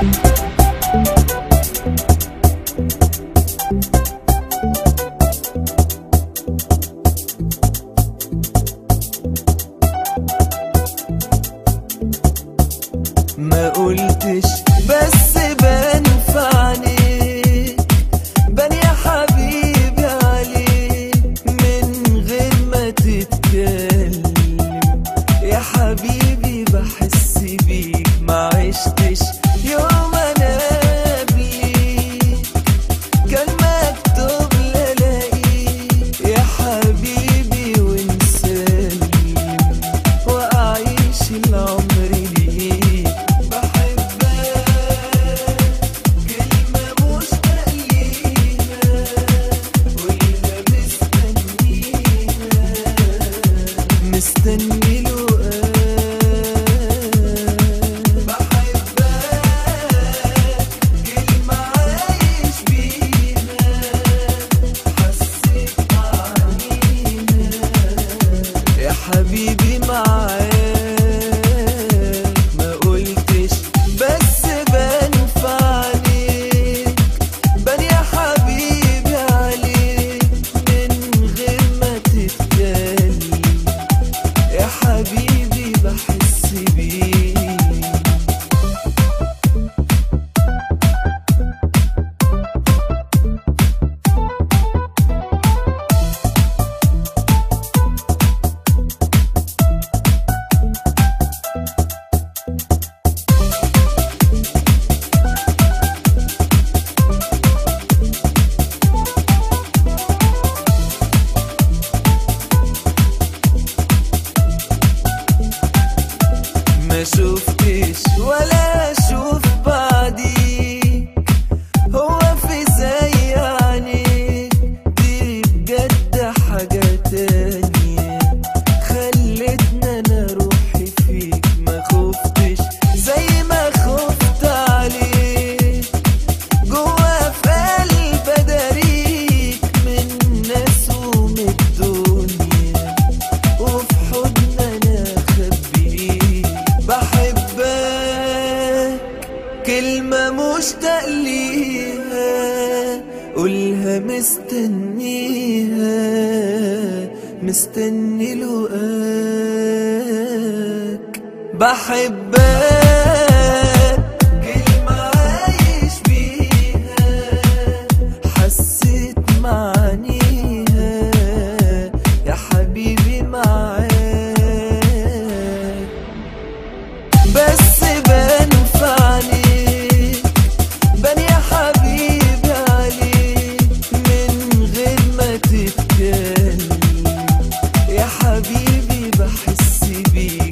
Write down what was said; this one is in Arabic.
ما قلتش بس معاك شفتش ولا أشوف بعدي. هو في زي يعني دي بجد حاجة تاني كلمة مشتاق ليها قولها مستنيها مستني لقاك. بحبك معايش بيها حسيت معاك baby.